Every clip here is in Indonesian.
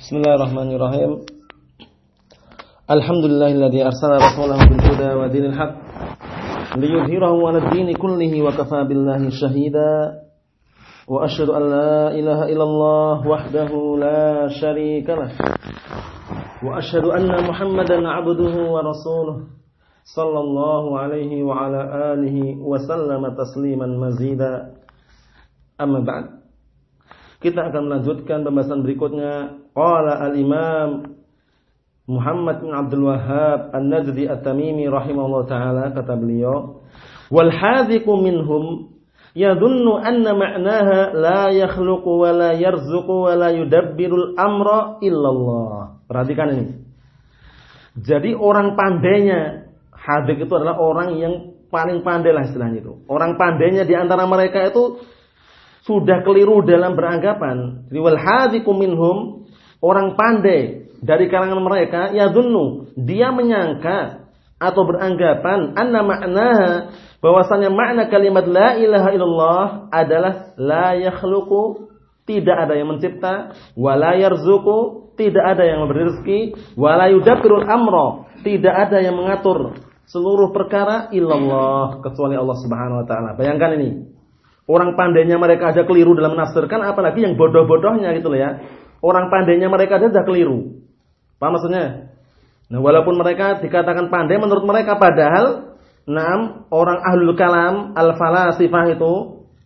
بسم الله الرحمن الرحيم الحمد لله الذي أرسل رسوله بالهدى ودين الحق ليظهره على الدين كله وكفى بالله شهيدا وأشهد أن لا إله إلا الله وحده لا شريك له وأشهد أن محمدا عبده ورسوله صلى الله عليه وعلى آله وسلم تسليما مزيدا أما بعد Kita akan melanjutkan pembahasan berikutnya. Qala al-Imam Muhammad bin Abdul Wahhab An-Najdi At-Tamimi rahimahullah taala kata beliau, "Wal hadhiqu minhum yadhunnu anna ma'naha la yakhluqu wa la yarzuqu wa la yudabbirul amra illallah." Perhatikan ini. Jadi orang pandainya hadik itu adalah orang yang paling pandai lah istilahnya itu. Orang pandainya di antara mereka itu sudah keliru dalam beranggapan. Wal hadikum minhum orang pandai dari kalangan mereka ya dunnu dia menyangka atau beranggapan anna maknaha bahwasanya makna kalimat la ilaha illallah adalah la yakhluqu tidak ada yang mencipta wala yarzuqu tidak ada yang memberi rezeki wala yudabbirul amra tidak ada yang mengatur seluruh perkara illallah kecuali Allah Subhanahu wa taala bayangkan ini Orang pandainya mereka aja keliru dalam menafsirkan, apalagi yang bodoh-bodohnya gitu loh ya. Orang pandainya mereka aja sudah keliru. Paham maksudnya? Nah, walaupun mereka dikatakan pandai menurut mereka padahal enam orang ahlul kalam al-falasifah itu,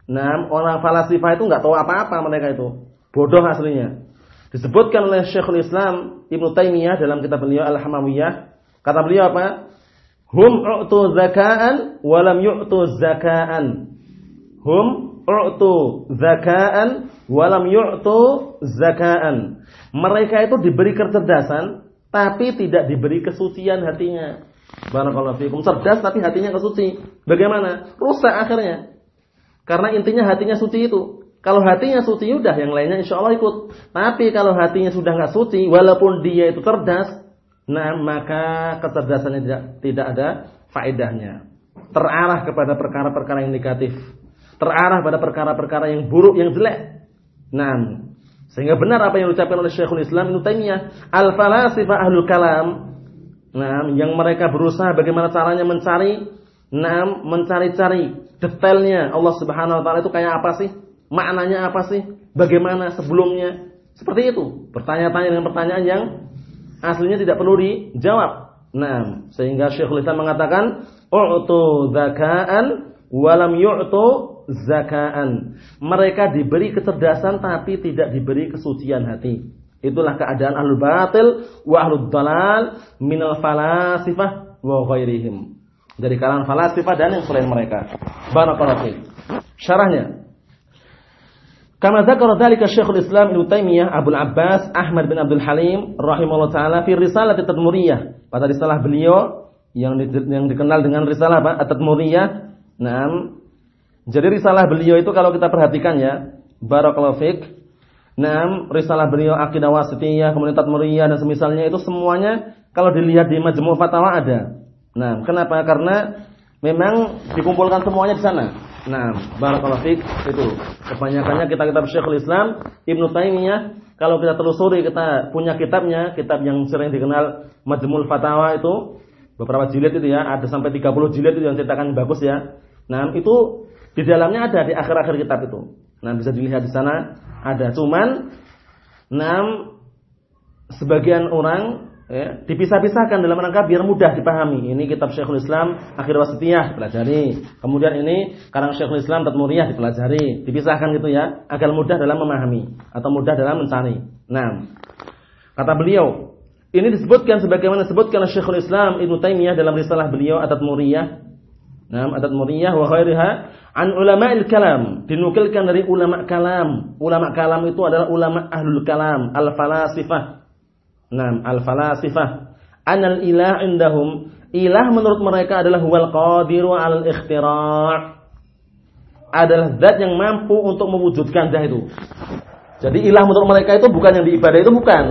enam orang falasifah itu nggak tahu apa-apa mereka itu. Bodoh aslinya. Disebutkan oleh Syekhul Islam Ibnu Taimiyah dalam kitab beliau Al-Hamawiyah, kata beliau apa? Hum u'tu zakaan walam yu'tu zakaan hum u'tu zakaan walam yu'tu zakaan. Mereka itu diberi kecerdasan tapi tidak diberi kesucian hatinya. Barakallahu fikum. Cerdas tapi hatinya kesuci. Bagaimana? Rusak akhirnya. Karena intinya hatinya suci itu. Kalau hatinya suci udah yang lainnya insya Allah ikut. Tapi kalau hatinya sudah nggak suci, walaupun dia itu cerdas, nah maka kecerdasannya tidak tidak ada faedahnya. Terarah kepada perkara-perkara yang negatif terarah pada perkara-perkara yang buruk, yang jelek. Nah, sehingga benar apa yang diucapkan oleh Syekhul Islam Ibnu Taimiyah, al-falasifah ahlul kalam. Nah, yang mereka berusaha bagaimana caranya mencari, nah, mencari-cari detailnya Allah Subhanahu wa taala itu kayak apa sih? Maknanya apa sih? Bagaimana sebelumnya? Seperti itu. Bertanya-tanya dengan pertanyaan yang aslinya tidak perlu dijawab. Nah, sehingga Syekhul Islam mengatakan, "U'tu zakaan walam yu'tu zakaan. Mereka diberi kecerdasan tapi tidak diberi kesucian hati. Itulah keadaan ahlul batil wa ahlul dalal minal falasifah wa ghairihim. Dari kalangan falasifah dan yang selain mereka. Barakallahu. Syarahnya. Kama dzakara dzalika Syekhul Islam Ibnu Taimiyah Abu Abbas Ahmad bin Abdul Halim rahimahullah taala fi risalah At-Tadmuriyah. Pada risalah beliau yang di, yang dikenal dengan risalah apa? At-Tadmuriyah. Naam, jadi risalah beliau itu kalau kita perhatikan ya, barakallahu fik. Naam, risalah beliau Aqidah Wasitiyah, kemudian Tatmuriyah dan semisalnya itu semuanya kalau dilihat di Majmu' Fatawa ada. Nah, kenapa? Karena memang dikumpulkan semuanya di sana. Nah, barakallahu fik itu. Kebanyakannya kitab-kitab Syekhul Islam, Ibnu Taimiyah, kalau kita telusuri kita punya kitabnya, kitab yang sering dikenal Majmu' Fatawa itu beberapa jilid itu ya, ada sampai 30 jilid itu yang cetakan bagus ya. Nah, itu di dalamnya ada di akhir-akhir kitab itu. Nah, bisa dilihat di sana ada. Cuman enam sebagian orang ya, dipisah-pisahkan dalam rangka biar mudah dipahami. Ini kitab Syekhul Islam Akhir Wasitiyah dipelajari. Kemudian ini karang Syekhul Islam Tatmuriyah dipelajari. Dipisahkan gitu ya, agar mudah dalam memahami atau mudah dalam mencari. Nah, kata beliau, ini disebutkan sebagaimana disebutkan Syekhul Islam Ibnu Taimiyah dalam risalah beliau At-Tatmuriyah. Nah, At-Tatmuriyah wa khairiha An ulama kalam dinukilkan dari ulama kalam. Ulama kalam itu adalah ulama ahlul kalam, al falasifah. Nah, al falasifah. Anal ilah indahum ilah menurut mereka adalah huwal qadiru al ikhtira' adalah zat yang mampu untuk mewujudkan zat itu. Jadi ilah menurut mereka itu bukan yang diibadahi itu bukan.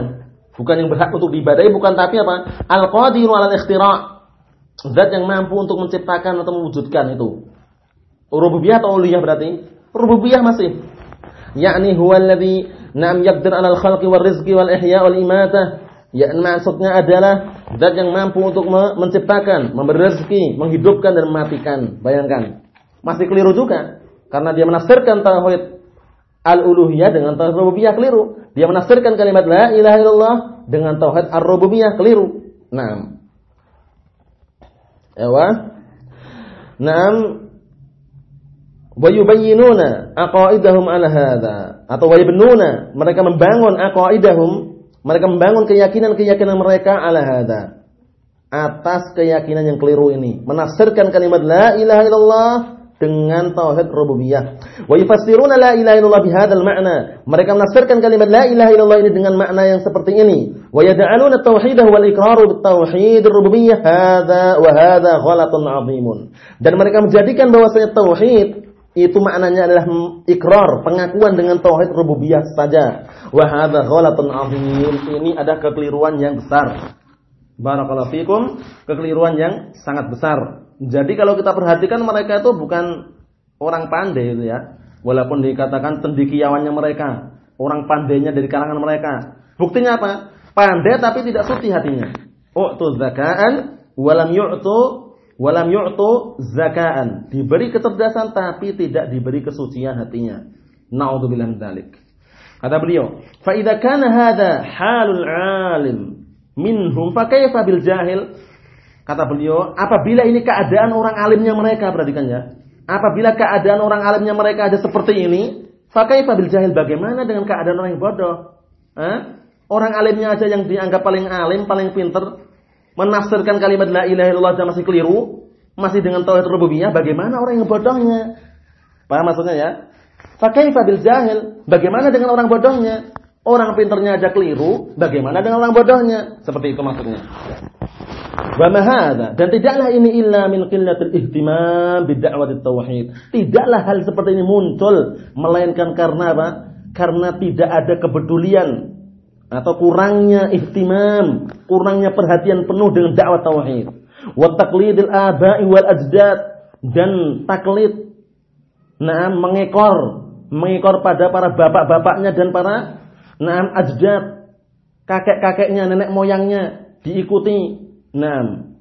Bukan yang berhak untuk diibadahi bukan tapi apa? Al qadiru al ikhtira' Zat yang mampu untuk menciptakan atau mewujudkan itu. Rububiyah atau uluhiyah berarti? Rububiyah masih. Yakni alladhi Naam yaqdir 'alal khalqi war rizqi wal ihya wal imatah. Ya maksudnya adalah zat yang mampu untuk menciptakan, memberi rezeki, menghidupkan dan mematikan. Bayangkan. Masih keliru juga karena dia menafsirkan tauhid al-uluhiyah dengan tauhid rububiyah keliru. Dia menafsirkan kalimat la ilaha illallah dengan tauhid ar-rububiyah keliru. Naam. Ewa. Naam. Wa yubayyinuna aqaidahum ala hadha atau wa yabnuna mereka membangun aqaidahum mereka membangun keyakinan-keyakinan mereka ala hadha atas keyakinan yang keliru ini menafsirkan kalimat la ilaha illallah dengan tauhid rububiyah. Wa yufassiruna la ilaha illallah bihadzal ma'na. Mereka menafsirkan kalimat la ilaha illallah ini dengan makna yang seperti ini. Wa yad'aluna tauhidah wal iqraru bit tauhid rububiyyah hadza. Dan mereka menjadikan bahwasanya tauhid itu maknanya adalah ikrar, pengakuan dengan tauhid rububiyah saja. Wa hadza ghalatun 'azim. Ini ada kekeliruan yang besar. Barakallahu fikum, kekeliruan yang sangat besar. Jadi kalau kita perhatikan mereka itu bukan orang pandai itu ya. Walaupun dikatakan cendekiawannya mereka, orang pandainya dari kalangan mereka. Buktinya apa? Pandai tapi tidak suci hatinya. U'tu zakaan walam yu'tu walam yu'tu zakaan. Diberi kecerdasan tapi tidak diberi kesucian hatinya. Nauzubillah min dzalik. Kata beliau, "Fa idza kana hadha halul 'alim minhum fa kaifa bil jahil?" Kata beliau, apabila ini keadaan orang alimnya mereka, perhatikan ya. Apabila keadaan orang alimnya mereka ada seperti ini, fakaifa bil jahil bagaimana dengan keadaan orang yang bodoh? Hah? Orang alimnya aja yang dianggap paling alim, paling pinter, menafsirkan kalimat la ilaha illallah dan masih keliru, masih dengan tauhid rububiyah, bagaimana orang yang bodohnya? Paham maksudnya ya? Fakaifa bil jahil, bagaimana dengan orang bodohnya? Orang pinternya aja keliru, bagaimana dengan orang bodohnya? Seperti itu maksudnya. Wa dan tidaklah ini illa min qillatil ihtimam bid'awati tauhid. Tidaklah hal seperti ini muncul melainkan karena apa? Karena tidak ada kepedulian atau kurangnya ihtimam, kurangnya perhatian penuh dengan dakwah tauhid. Wa taqlidil aba'i wal ajdad dan taklid nah mengekor mengekor pada para bapak-bapaknya dan para nah ajdad kakek-kakeknya, nenek moyangnya diikuti Naam.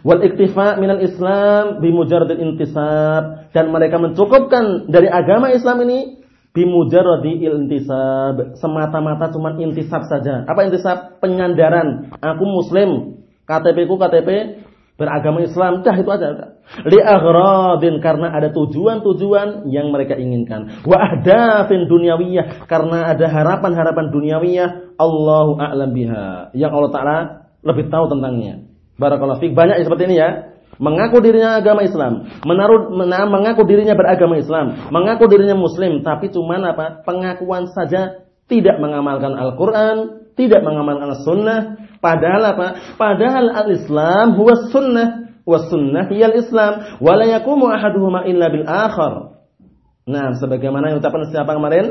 Wal iktifa minal Islam bimujarradil intisab dan mereka mencukupkan dari agama Islam ini bimujarradil intisab semata-mata cuma intisab saja. Apa intisab? Penyandaran. Aku muslim, KTP ku KTP beragama Islam, dah itu aja. Li aghradin karena ada tujuan-tujuan yang mereka inginkan. Wa ahdafin dunyawiyah karena ada harapan-harapan dunyawiyah Allahu a'lam biha. Yang Allah Taala lebih tahu tentangnya. Barakallahu fiik. Banyak seperti ini ya. Mengaku dirinya agama Islam, menaruh mengaku dirinya beragama Islam, mengaku dirinya muslim, tapi cuma apa? Pengakuan saja, tidak mengamalkan Al-Qur'an, tidak mengamalkan sunnah padahal apa? Padahal al-Islam huwa sunnah, wa sunnah hiyal Islam, wa la yaqumu ahaduhuma illa bil akhar. Nah, sebagaimana yang ucapan siapa kemarin?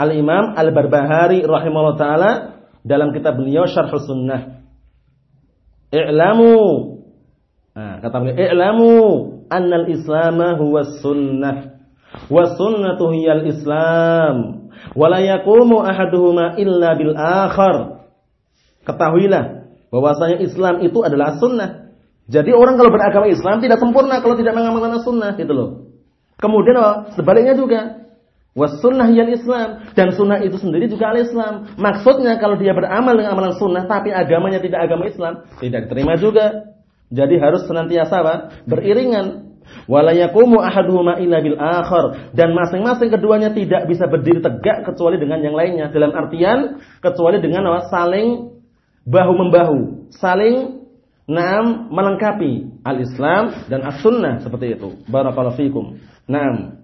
Al-Imam Al-Barbahari rahimahullah taala dalam kitab beliau Syarh Sunnah. I'lamu. Nah, kata beliau, "I'lamu annal islama huwa sunnah wa sunnatu hiyal islam wa la yaqumu ahaduhuma illa bil akhar." Ketahuilah bahwasanya Islam itu adalah sunnah. Jadi orang kalau beragama Islam tidak sempurna kalau tidak mengamalkan sunnah gitu loh. Kemudian oh, sebaliknya juga Wasunnah yang Islam dan sunnah itu sendiri juga al-Islam. Maksudnya kalau dia beramal dengan amalan sunnah tapi agamanya tidak agama Islam, tidak diterima juga. Jadi harus senantiasa apa? beriringan. Wala yaqumu ahaduhuma illa bil akhar dan masing-masing keduanya tidak bisa berdiri tegak kecuali dengan yang lainnya. Dalam artian kecuali dengan apa? saling bahu membahu, saling Naam melengkapi al-Islam dan as-sunnah seperti itu. Barakallahu fikum. Naam.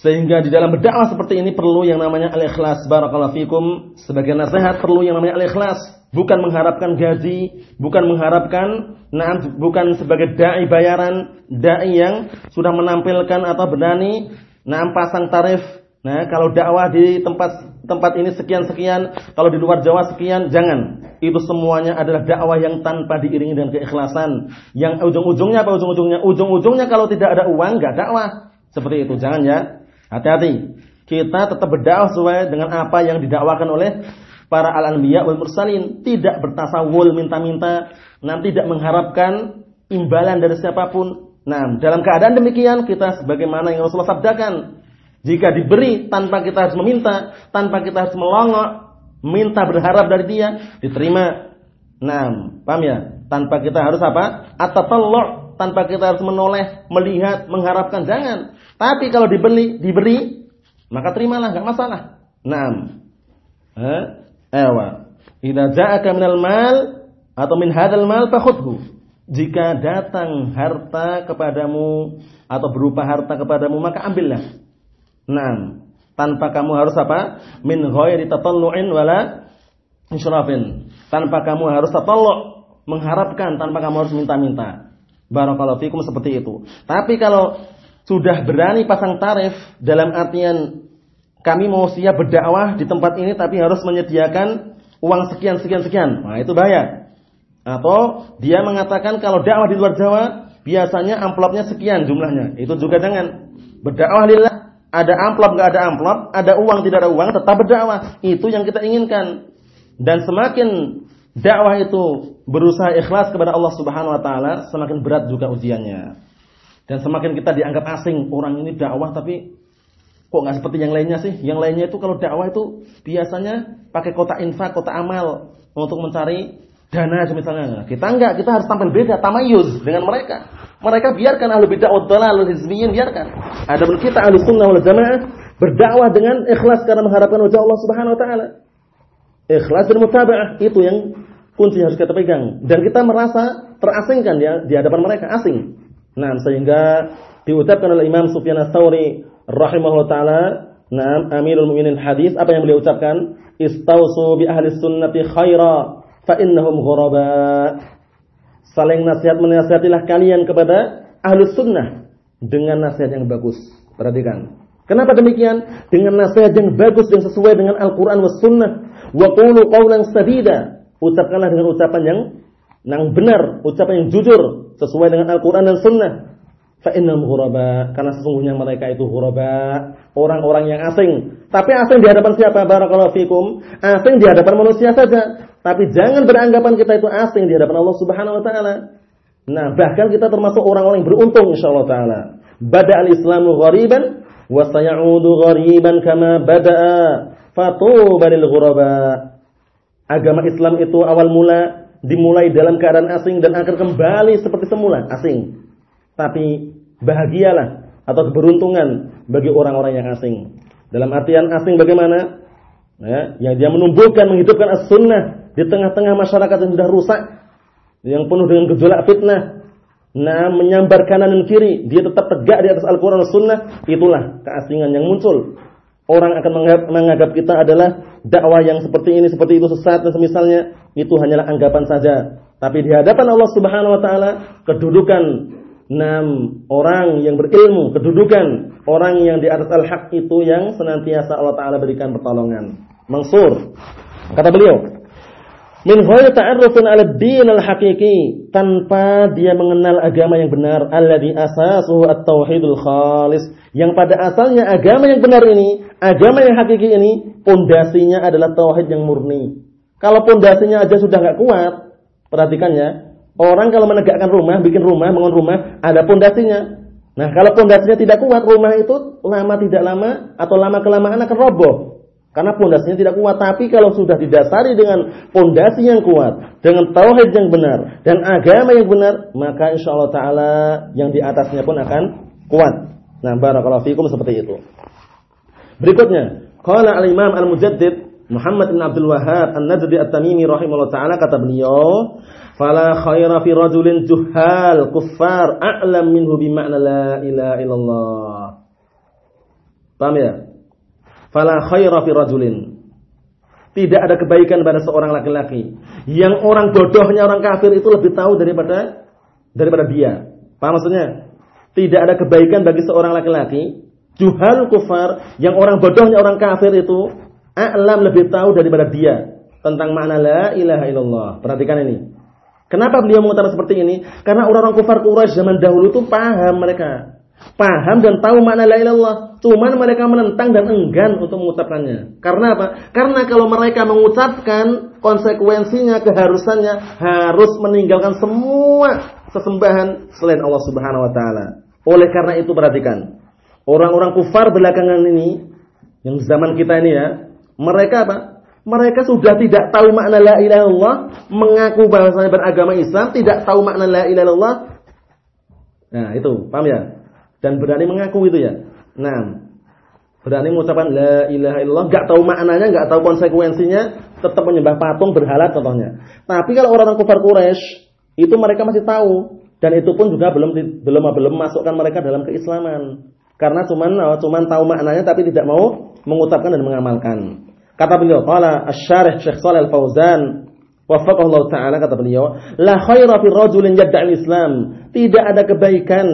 Sehingga di dalam berdakwah seperti ini perlu yang namanya al-ikhlas. Barakallahu fikum. Sebagai nasihat perlu yang namanya al-ikhlas. Bukan mengharapkan gaji, bukan mengharapkan nah, bukan sebagai dai bayaran, dai yang sudah menampilkan atau berani nah pasang tarif. Nah, kalau dakwah di tempat tempat ini sekian sekian, kalau di luar Jawa sekian, jangan. Itu semuanya adalah dakwah yang tanpa diiringi dengan keikhlasan. Yang ujung-ujungnya apa ujung-ujungnya? Ujung-ujungnya kalau tidak ada uang, enggak dakwah. Seperti itu, jangan ya. Hati-hati. Kita tetap berdakwah sesuai dengan apa yang didakwakan oleh para al-anbiya wal mursalin, tidak bertasawul minta-minta, nah tidak mengharapkan imbalan dari siapa pun. Nah, dalam keadaan demikian kita sebagaimana yang Rasulullah sabdakan, jika diberi tanpa kita harus meminta, tanpa kita harus melongok, minta berharap dari dia, diterima. Nah, paham ya? Tanpa kita harus apa? Atatallu' tanpa kita harus menoleh, melihat, mengharapkan jangan. Tapi kalau dibeli, diberi maka terimalah, enggak masalah. Naam. Ewa. Idza ja'aka minal mal atau min hadzal mal fakhudhu. Jika datang harta kepadamu atau berupa harta kepadamu maka ambillah. Naam. Tanpa kamu harus apa? Min ghairi tatallu'in wala insyrafin. Tanpa kamu harus tatallu' mengharapkan tanpa kamu harus minta-minta. Barakallahu fikum seperti itu. Tapi kalau sudah berani pasang tarif dalam artian kami mau siap berdakwah di tempat ini tapi harus menyediakan uang sekian sekian sekian. Nah, itu bahaya. Atau dia mengatakan kalau dakwah di luar Jawa biasanya amplopnya sekian jumlahnya. Itu juga jangan berdakwah lillah ada amplop nggak ada amplop, ada uang tidak ada uang tetap berdakwah. Itu yang kita inginkan. Dan semakin dakwah itu berusaha ikhlas kepada Allah Subhanahu wa taala, semakin berat juga ujiannya. Dan semakin kita dianggap asing, orang ini dakwah tapi kok nggak seperti yang lainnya sih? Yang lainnya itu kalau dakwah itu biasanya pakai kota infak, kota amal untuk mencari dana misalnya. Kita enggak, kita harus tampil beda, tamayuz dengan mereka. Mereka biarkan ahlu bid'ah wa dhalal hizbiyin biarkan. Adapun kita ahlu sunnah wal jamaah berdakwah dengan ikhlas karena mengharapkan wajah Allah Subhanahu wa taala. Ikhlas dan mutabaah itu yang kunci harus kita pegang dan kita merasa terasingkan ya di hadapan mereka asing. Nah, sehingga diucapkan oleh Imam Sufyan Ats-Tsauri rahimahullah taala, "Na'am, Amirul Mukminin hadis apa yang beliau ucapkan? Istausu bi ahli sunnati khaira fa innahum ghuraba." Saling nasihat menasihatilah kalian kepada ahli sunnah dengan nasihat yang bagus. Perhatikan. Kenapa demikian? Dengan nasihat yang bagus yang sesuai dengan Al-Qur'an was sunnah. Wa qulu qawlan sadida. Ucapkanlah dengan ucapan yang yang benar, ucapan yang jujur sesuai dengan Al-Qur'an dan Sunnah. Fa innahum ghuraba, karena sesungguhnya mereka itu ghuraba, orang-orang yang asing. Tapi asing di hadapan siapa? Barakallahu fikum. Asing di hadapan manusia saja. Tapi jangan beranggapan kita itu asing di hadapan Allah Subhanahu wa taala. Nah, bahkan kita termasuk orang-orang yang beruntung insyaallah taala. Bada al-islamu ghariban wa sayaudu ghariban kama bada'a. Fatuba lil ghuraba. Agama Islam itu awal mula dimulai dalam keadaan asing dan akan kembali seperti semula asing. Tapi bahagialah atau keberuntungan bagi orang-orang yang asing. Dalam artian asing bagaimana? Ya, yang dia menumbuhkan, menghidupkan as-sunnah di tengah-tengah masyarakat yang sudah rusak, yang penuh dengan gejolak fitnah. Nah, menyambar kanan dan kiri, dia tetap tegak di atas Al-Quran dan Sunnah, itulah keasingan yang muncul. Orang akan menganggap, menganggap kita adalah dakwah yang seperti ini, seperti itu sesat dan semisalnya itu hanyalah anggapan saja. Tapi di hadapan Allah Subhanahu wa taala kedudukan enam orang yang berilmu, kedudukan orang yang di atas al-haq itu yang senantiasa Allah taala berikan pertolongan. Mansur. Kata beliau, min ghairi ta'arrufin 'ala ad-din al-haqiqi tanpa dia mengenal agama yang benar alladhi asasuhu at-tauhidul khalis yang pada asalnya agama yang benar ini agama yang hakiki ini pondasinya adalah tauhid yang murni kalau pondasinya aja sudah nggak kuat, perhatikan ya. Orang kalau menegakkan rumah, bikin rumah, bangun rumah, ada pondasinya. Nah, kalau pondasinya tidak kuat, rumah itu lama tidak lama atau lama kelamaan akan roboh. Karena pondasinya tidak kuat. Tapi kalau sudah didasari dengan pondasi yang kuat, dengan tauhid yang benar dan agama yang benar, maka insya Allah Taala yang di atasnya pun akan kuat. Nah, barakallahu fikum seperti itu. Berikutnya, qala al-Imam Al-Mujaddid Muhammad bin Abdul Wahab An-Najdi At-Tamimi rahimahullah taala kata beliau, "Fala khaira fi rajulin juhal kuffar a'lam minhu bi ma'na la ilaha illallah." Paham ya? Fala khaira fi rajulin. Tidak ada kebaikan pada seorang laki-laki yang orang bodohnya orang kafir itu lebih tahu daripada daripada dia. Paham maksudnya? Tidak ada kebaikan bagi seorang laki-laki juhal kufar yang orang bodohnya orang kafir itu a'lam lebih tahu daripada dia tentang makna la ilaha illallah. Perhatikan ini. Kenapa beliau mengatakan seperti ini? Karena orang-orang kufar Quraisy zaman dahulu itu paham mereka. Paham dan tahu makna la ilallah. Cuman mereka menentang dan enggan untuk mengucapkannya. Karena apa? Karena kalau mereka mengucapkan konsekuensinya, keharusannya harus meninggalkan semua sesembahan selain Allah Subhanahu wa taala. Oleh karena itu perhatikan. Orang-orang kufar belakangan ini yang zaman kita ini ya, mereka apa? Mereka sudah tidak tahu makna la ilaha illallah, mengaku bahwasanya beragama Islam, tidak tahu makna la ilaha illallah. Nah, itu, paham ya? Dan berani mengaku itu ya. Nah, berani mengucapkan la ilaha illallah, enggak tahu maknanya, enggak tahu konsekuensinya, tetap menyembah patung berhala contohnya. Tapi kalau orang-orang kafir Quraisy, itu mereka masih tahu dan itu pun juga belum belum belum masukkan mereka dalam keislaman. Karena cuman oh, cuman tahu maknanya tapi tidak mau mengucapkan dan mengamalkan. Kata beliau, qala asy-syarih Syekh Shalal Al-Fauzan Ta'ala kata beliau, La khaira fi rajulin yadda'i Islam. Tidak ada kebaikan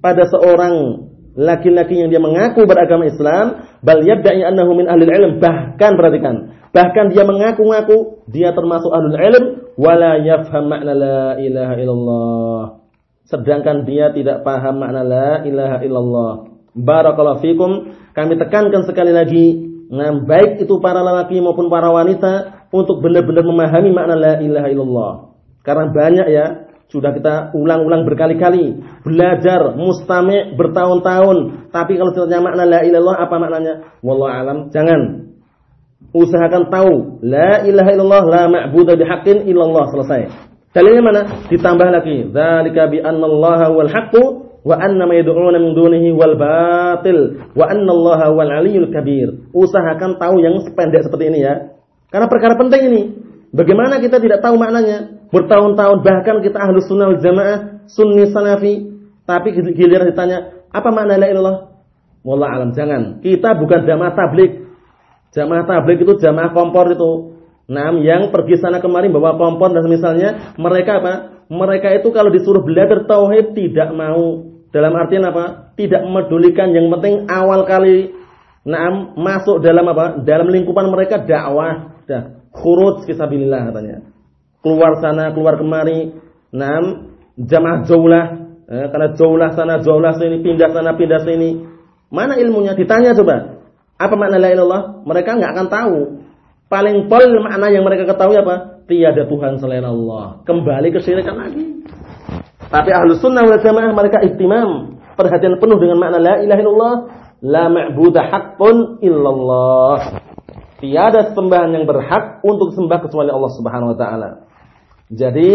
pada seorang laki-laki yang dia mengaku beragama Islam, bal yabda'i annahu min ahli ilm, bahkan perhatikan, bahkan dia mengaku-ngaku dia termasuk ahli ilm wala yafham makna la ilaha illallah. Sedangkan dia tidak paham makna la ilaha illallah. Barakallahu fikum, kami tekankan sekali lagi, nah baik itu para lelaki maupun para wanita untuk benar-benar memahami makna la ilaha illallah. Karena banyak ya sudah kita ulang-ulang berkali-kali, belajar mustami' bertahun-tahun, tapi kalau ditanya makna la ilallah apa maknanya? Wallahu alam, jangan. Usahakan tahu la ilaha illallah la ma'budu bihaqqin illallah selesai. Dalilnya mana? Ditambah lagi, dzalika bi annallaha wal haqqu wa anna ma yad'una min dunihi wal batil wa annallaha wal aliyyul kabir. Usahakan tahu yang sependek seperti ini ya. Karena perkara penting ini. Bagaimana kita tidak tahu maknanya? Bertahun-tahun bahkan kita ahlu sunnah jamaah sunni salafi. Tapi giliran ditanya apa makna la ilallah wallah alam jangan. Kita bukan jamaah tablik jamaah tablik itu jamaah kompor itu. Nah yang pergi sana kemarin bawa kompor dan misalnya mereka apa? Mereka itu kalau disuruh belajar tauhid tidak mau. Dalam artian apa? Tidak memedulikan yang penting awal kali nah masuk dalam apa? Dalam lingkupan mereka dakwah. Dah khurut fisabilillah katanya keluar sana, keluar kemari. Nam, jamaah jaulah. Eh, karena jaulah sana, jaulah sini, pindah sana, pindah sini. Mana ilmunya? Ditanya coba. Apa makna la ilallah? Mereka nggak akan tahu. Paling pol makna yang mereka ketahui apa? Tiada Tuhan selain Allah. Kembali ke syirikan lagi. Tapi ahlu sunnah wal jamaah mereka ihtimam. Perhatian penuh dengan makna la ilaha illallah. La ma'budah haqqun illallah. Tiada sembahan yang berhak untuk sembah kecuali Allah Subhanahu wa taala. Jadi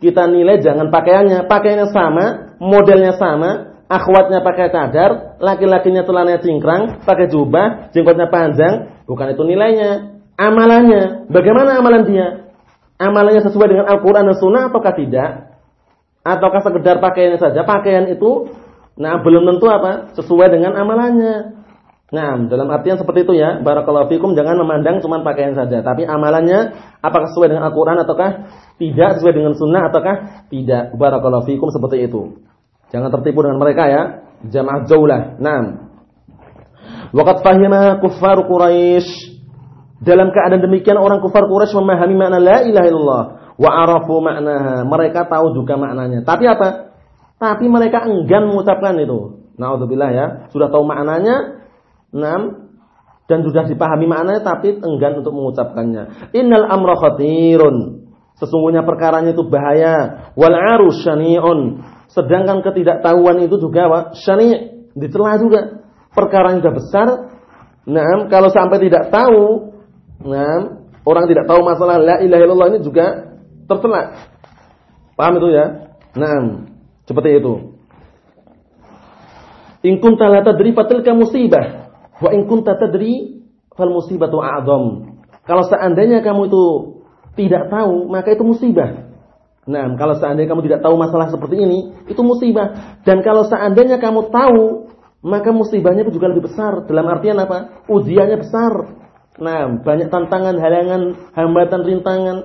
kita nilai jangan pakaiannya, pakaiannya sama, modelnya sama, akhwatnya pakai cadar, laki-lakinya telannya cingkrang, pakai jubah, jenggotnya panjang, bukan itu nilainya. Amalannya, bagaimana amalan dia? Amalannya sesuai dengan Al-Quran dan Sunnah ataukah tidak? Ataukah sekedar pakaiannya saja? Pakaian itu, nah belum tentu apa? Sesuai dengan amalannya. Nah, dalam artian seperti itu ya, barakallahu fikum jangan memandang cuma pakaian saja, tapi amalannya apakah sesuai dengan Al-Qur'an ataukah tidak sesuai dengan sunnah ataukah tidak. Barakallahu fikum seperti itu. Jangan tertipu dengan mereka ya. Jamaah jaulah. Naam. Waqad fahima kuffar Quraisy. Dalam keadaan demikian orang kufar Quraisy memahami makna la ilaha illallah wa arafu maknaha. Mereka tahu juga maknanya. Tapi apa? Tapi mereka enggan mengucapkan itu. Nauzubillah ya. Sudah tahu maknanya. Naam. Dan sudah dipahami maknanya tapi enggan untuk mengucapkannya. Innal amra khatirun. Sesungguhnya perkaranya itu bahaya. Wal syani'un. Sedangkan ketidaktahuan itu juga apa? Syani' dicela juga. Perkaranya sudah besar. Nah, kalau sampai tidak tahu, nah, orang tidak tahu masalah la ilaha illallah ini juga tercela. Paham itu ya? Nah, seperti itu. In kunta la tadri fatilka musibah wa in kunta tadri fal musibatu a'dham. Kalau seandainya kamu itu tidak tahu, maka itu musibah. Nah, kalau seandainya kamu tidak tahu masalah seperti ini, itu musibah. Dan kalau seandainya kamu tahu, maka musibahnya itu juga lebih besar. Dalam artian apa? Ujiannya besar. Nah, banyak tantangan, halangan, hambatan, rintangan.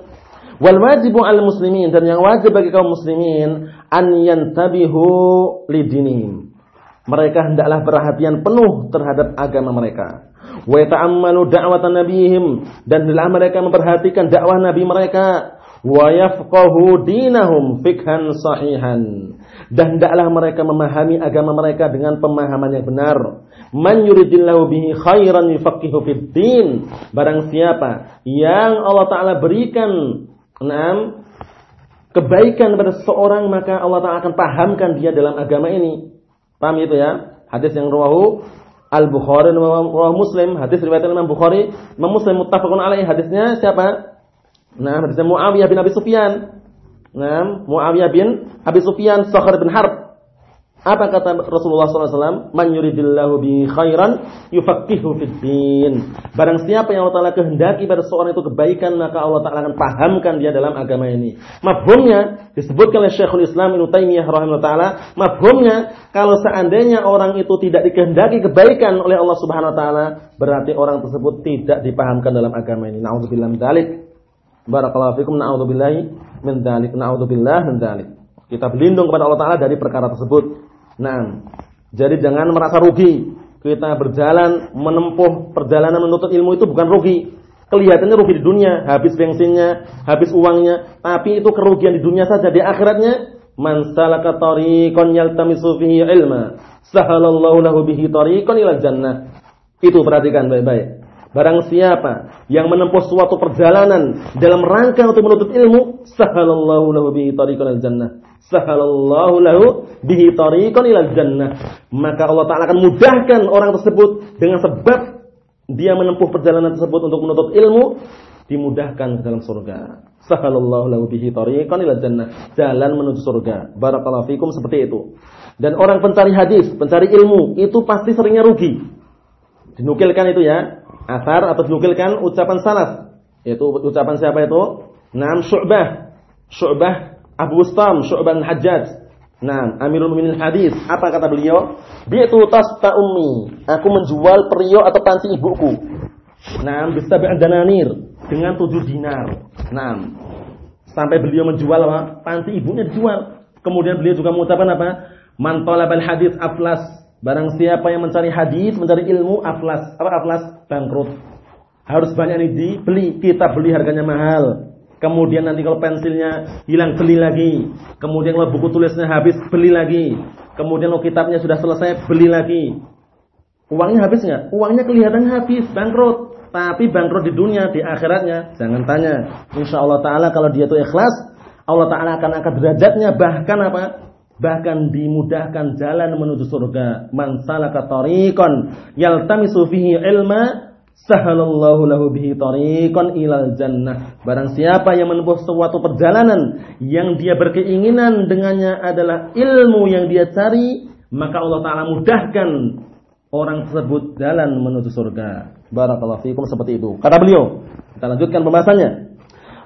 Wal wajibu al muslimin dan yang wajib bagi kaum muslimin an yantabihu lidinihim. Mereka hendaklah perhatian penuh terhadap agama mereka wa yata'ammalu da'watan nabihim dan hendaklah mereka memperhatikan dakwah nabi mereka wa yafqahu dinahum fikhan sahihan. Dan hendaklah mereka memahami agama mereka dengan pemahaman yang benar. Man yuridillahu bihi khairan yufaqihu fid din. Barang siapa yang Allah taala berikan enam kebaikan kepada seseorang maka Allah taala akan pahamkan dia dalam agama ini. Paham itu ya? Hadis yang rawahu Al-Bukhari dan Muslim, hadis riwayat Imam Bukhari, Imam Muslim muttafaqun alaih. Hadisnya siapa? Nah, hadisnya Muawiyah bin Abi Sufyan. Nah, Muawiyah bin Abi Sufyan, Sakhar bin Harb. Apa kata Rasulullah SAW? Man yuridillahu bi khairan yufaqihu fid din. Barang siapa yang Allah Ta'ala kehendaki pada seorang itu kebaikan, maka Allah Ta'ala akan pahamkan dia dalam agama ini. Mafhumnya, disebutkan oleh Syekhul Islam Ibnu Taimiyah rahimahullah taala, kalau seandainya orang itu tidak dikehendaki kebaikan oleh Allah Subhanahu wa taala, berarti orang tersebut tidak dipahamkan dalam agama ini. Nauzubillah min dzalik. Barakallahu fikum naudzubillahi min dzalik. Naudzubillah min dzalik. Kita berlindung kepada Allah Taala dari perkara tersebut. Nah, jadi jangan merasa rugi. Kita berjalan menempuh perjalanan menuntut ilmu itu bukan rugi. Kelihatannya rugi di dunia, habis bensinnya, habis uangnya, tapi itu kerugian di dunia saja. Di akhiratnya, man salaka tariqan yaltamisu fihi ilma, sahalallahu lahu bihi tariqan ila jannah. Itu perhatikan baik-baik. Barang siapa yang menempuh suatu perjalanan dalam rangka untuk menuntut ilmu, sahalallahu lahu bihi tariqan ila jannah sahalallahu lahu bihi tariqan ilal jannah. Maka Allah Taala akan mudahkan orang tersebut dengan sebab dia menempuh perjalanan tersebut untuk menuntut ilmu dimudahkan ke dalam surga. Sahalallahu lahu bihi tariqan ilal jannah. Jalan menuju surga. Barakallahu fikum seperti itu. Dan orang pencari hadis, pencari ilmu itu pasti seringnya rugi. Dinukilkan itu ya, asar atau dinukilkan ucapan salaf. Itu ucapan siapa itu? Naam Syu'bah. Syu'bah Abu Ustam Syu'ban Hajjaj. Nah, Amirul Mukminin hadis, apa kata beliau? Bi'tu tasfa ummi. Aku menjual periuk atau panci ibuku. Nah, bisa dananir dengan tujuh dinar. Nah, sampai beliau menjual apa? Panci ibunya dijual. Kemudian beliau juga mengucapkan apa? Man talabal hadis aflas. Barang siapa yang mencari hadis, mencari ilmu aflas. Apa aflas? Bangkrut. Harus banyak ini dibeli. Kita beli harganya mahal. Kemudian nanti kalau pensilnya hilang beli lagi. Kemudian kalau buku tulisnya habis beli lagi. Kemudian kalau kitabnya sudah selesai beli lagi. Uangnya habis nggak? Uangnya kelihatan habis, bangkrut. Tapi bangkrut di dunia, di akhiratnya jangan tanya. Insya Allah Taala kalau dia itu ikhlas, Allah Taala akan angkat derajatnya. Bahkan apa? Bahkan dimudahkan jalan menuju surga. Man salaka tariqan yaltamisu fihi ilma Sahalallahu lahu bihi tariqan ilal jannah. Barang siapa yang menempuh suatu perjalanan yang dia berkeinginan dengannya adalah ilmu yang dia cari, maka Allah taala mudahkan orang tersebut jalan menuju surga. Barakallahu fikum seperti itu. Kata beliau, kita lanjutkan pembahasannya.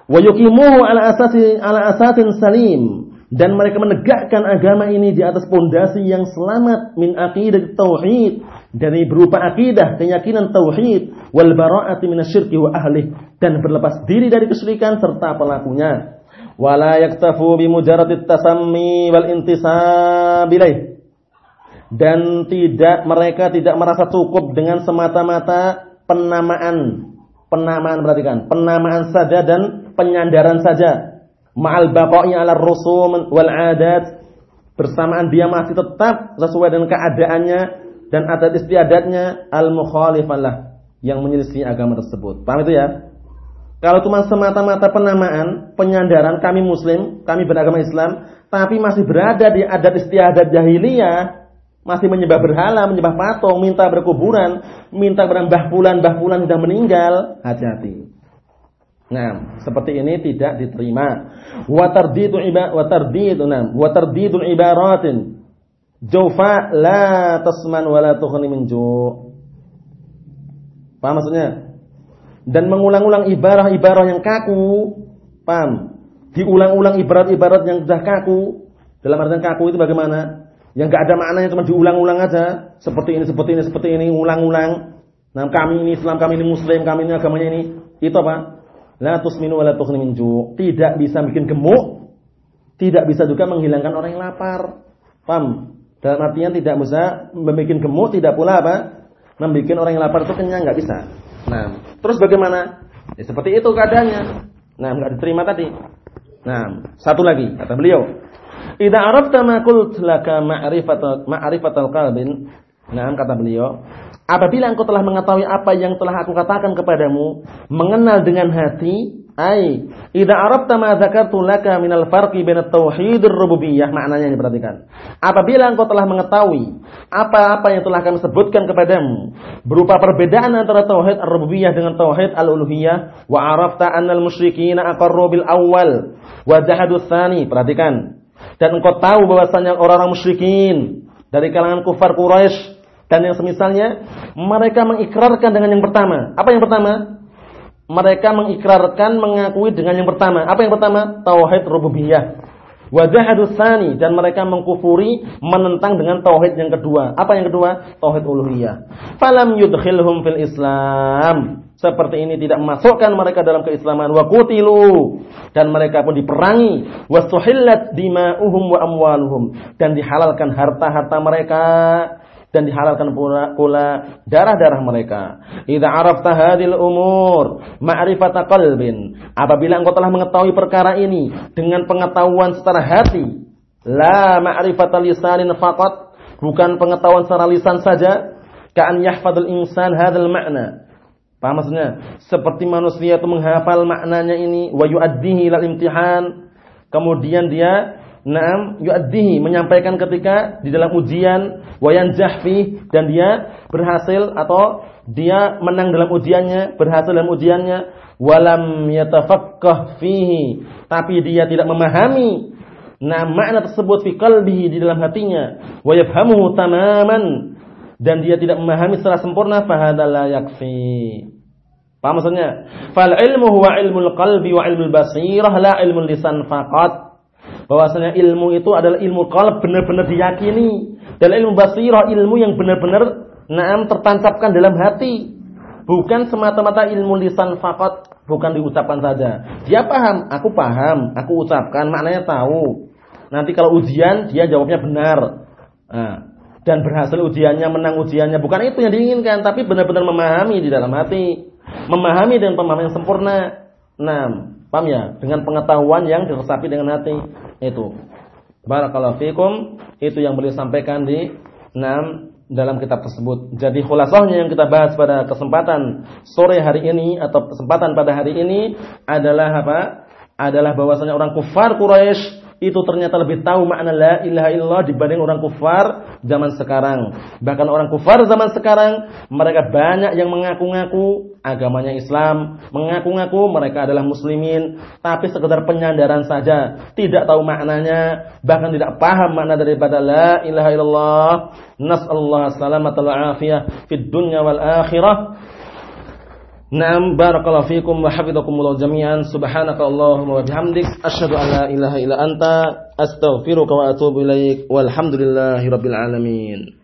Wa yuqimuhu ala asasi ala asatin salim dan mereka menegakkan agama ini di atas pondasi yang selamat min aqidah tauhid dari berupa akidah, keyakinan tauhid, wal bara'ati minasyirki wa ahli dan berlepas diri dari kesyirikan serta pelakunya. Wala yaktafu bi mujarradit tasammi wal intisab. Dan tidak mereka tidak merasa cukup dengan semata-mata penamaan. Penamaan perhatikan, penamaan saja dan penyandaran saja. Ma'al baqa'i 'ala rusum wal 'adat bersamaan dia masih tetap sesuai dengan keadaannya dan adat istiadatnya al-mukhalifan yang menyelisih agama tersebut. Paham itu ya? Kalau cuma semata-mata penamaan, penyandaran kami muslim, kami beragama Islam, tapi masih berada di adat istiadat jahiliyah, masih menyembah berhala, menyembah patung, minta berkuburan, minta kepada mbah fulan, mbah fulan sudah meninggal, hati-hati. Nah, seperti ini tidak diterima. Wa tardidu iba wa tardidu nam, wa tardidul ibaratin Jaufa la tasman wa la tughni min ju'. Paham maksudnya? Dan mengulang-ulang ibarah-ibarah yang kaku. Paham? Diulang-ulang ibarat-ibarat yang sudah kaku. Dalam artian kaku itu bagaimana? Yang gak ada maknanya cuma diulang-ulang aja. Seperti ini, seperti ini, seperti ini, ulang-ulang. Nah, kami ini Islam, kami ini Muslim, kami ini agamanya ini. Itu apa? La tusminu wa la min. Tidak bisa bikin gemuk. Tidak bisa juga menghilangkan orang yang lapar. Paham? Dalam artian tidak bisa membuat gemuk, tidak pula apa? Membuat orang yang lapar itu kenyang, nggak bisa. Nah, terus bagaimana? Ya, seperti itu keadaannya. Nah, nggak diterima tadi. Nah, satu lagi kata beliau, "Idza arafta ma qult laka ma'rifat ma'rifatal qalbin." Nah, kata beliau, apabila engkau telah mengetahui apa yang telah aku katakan kepadamu, mengenal dengan hati, ai idza arafta ma dzakartu laka minal farqi bainat tauhidir rububiyyah maknanya ini perhatikan. Apabila engkau telah mengetahui apa-apa yang telah kami sebutkan kepadamu berupa perbedaan antara tauhid ar-rububiyyah dengan tauhid al-uluhiyah wa arafta annal musyrikina aqarru bil awwal wa jahadu tsani perhatikan. Dan engkau tahu bahwasanya orang-orang musyrikin dari kalangan kufar Quraisy dan yang semisalnya mereka mengikrarkan dengan yang pertama apa yang pertama mereka mengikrarkan mengakui dengan yang pertama. Apa yang pertama? Tauhid rububiyah. Wajahadus sani dan mereka mengkufuri menentang dengan tauhid yang kedua. Apa yang kedua? Tauhid uluhiyah. Falam yudkhilhum fil Islam. Seperti ini tidak memasukkan mereka dalam keislaman wa qutilu dan mereka pun diperangi wasuhillat dima'uhum wa amwaluhum dan dihalalkan harta-harta mereka dan dihalalkan pula, pula darah-darah mereka. Idza arafta hadhil umur ma'rifata qalbin. Apabila engkau telah mengetahui perkara ini dengan pengetahuan secara hati, la ma'rifata lisanin faqat, bukan pengetahuan secara lisan saja, ka'an yahfadul insan hadzal ma'na. Paham maksudnya? Seperti manusia itu menghafal maknanya ini wa yu'addihi lal imtihan. Kemudian dia Naam yu'addihi menyampaikan ketika di dalam ujian wayan jahfi dan dia berhasil atau dia menang dalam ujiannya, berhasil dalam ujiannya, walam yatafaqqah fihi, tapi dia tidak memahami nah makna tersebut fi qalbihi di dalam hatinya, wa yafhamuhu tamaman dan dia tidak memahami secara sempurna fahadza la yakfi. Paham maksudnya? Fal ilmu huwa ilmul qalbi wa ilmul basirah la ilmul lisan faqat bahwasanya ilmu itu adalah ilmu qalb benar-benar diyakini. Dan ilmu basirah ilmu yang benar-benar naam tertancapkan dalam hati. Bukan semata-mata ilmu lisan faqat bukan diucapkan saja. Dia paham? Aku paham. Aku ucapkan maknanya tahu. Nanti kalau ujian dia jawabnya benar. Nah, dan berhasil ujiannya menang ujiannya. Bukan itu yang diinginkan tapi benar-benar memahami di dalam hati. Memahami dengan pemahaman yang sempurna. Nah Paham ya? Dengan pengetahuan yang diresapi dengan hati itu. Barakallahu fikum, itu yang beliau sampaikan di 6 dalam kitab tersebut. Jadi khulasahnya yang kita bahas pada kesempatan sore hari ini atau kesempatan pada hari ini adalah apa? Adalah bahwasanya orang kufar Quraisy itu ternyata lebih tahu makna la ilaha illallah dibanding orang kufar zaman sekarang. Bahkan orang kufar zaman sekarang mereka banyak yang mengaku-ngaku agamanya Islam, mengaku-ngaku mereka adalah muslimin, tapi sekedar penyandaran saja, tidak tahu maknanya, bahkan tidak paham makna daripada la ilaha illallah. Nas'allahu salamatal afiyah fid dunya wal akhirah. Naam barakallahu fikum wa hafizakumullah jami'an. Subhanaka Allahumma wa bihamdik asyhadu an la ilaha illa anta astaghfiruka wa atubu ilaik walhamdulillahi rabbil alamin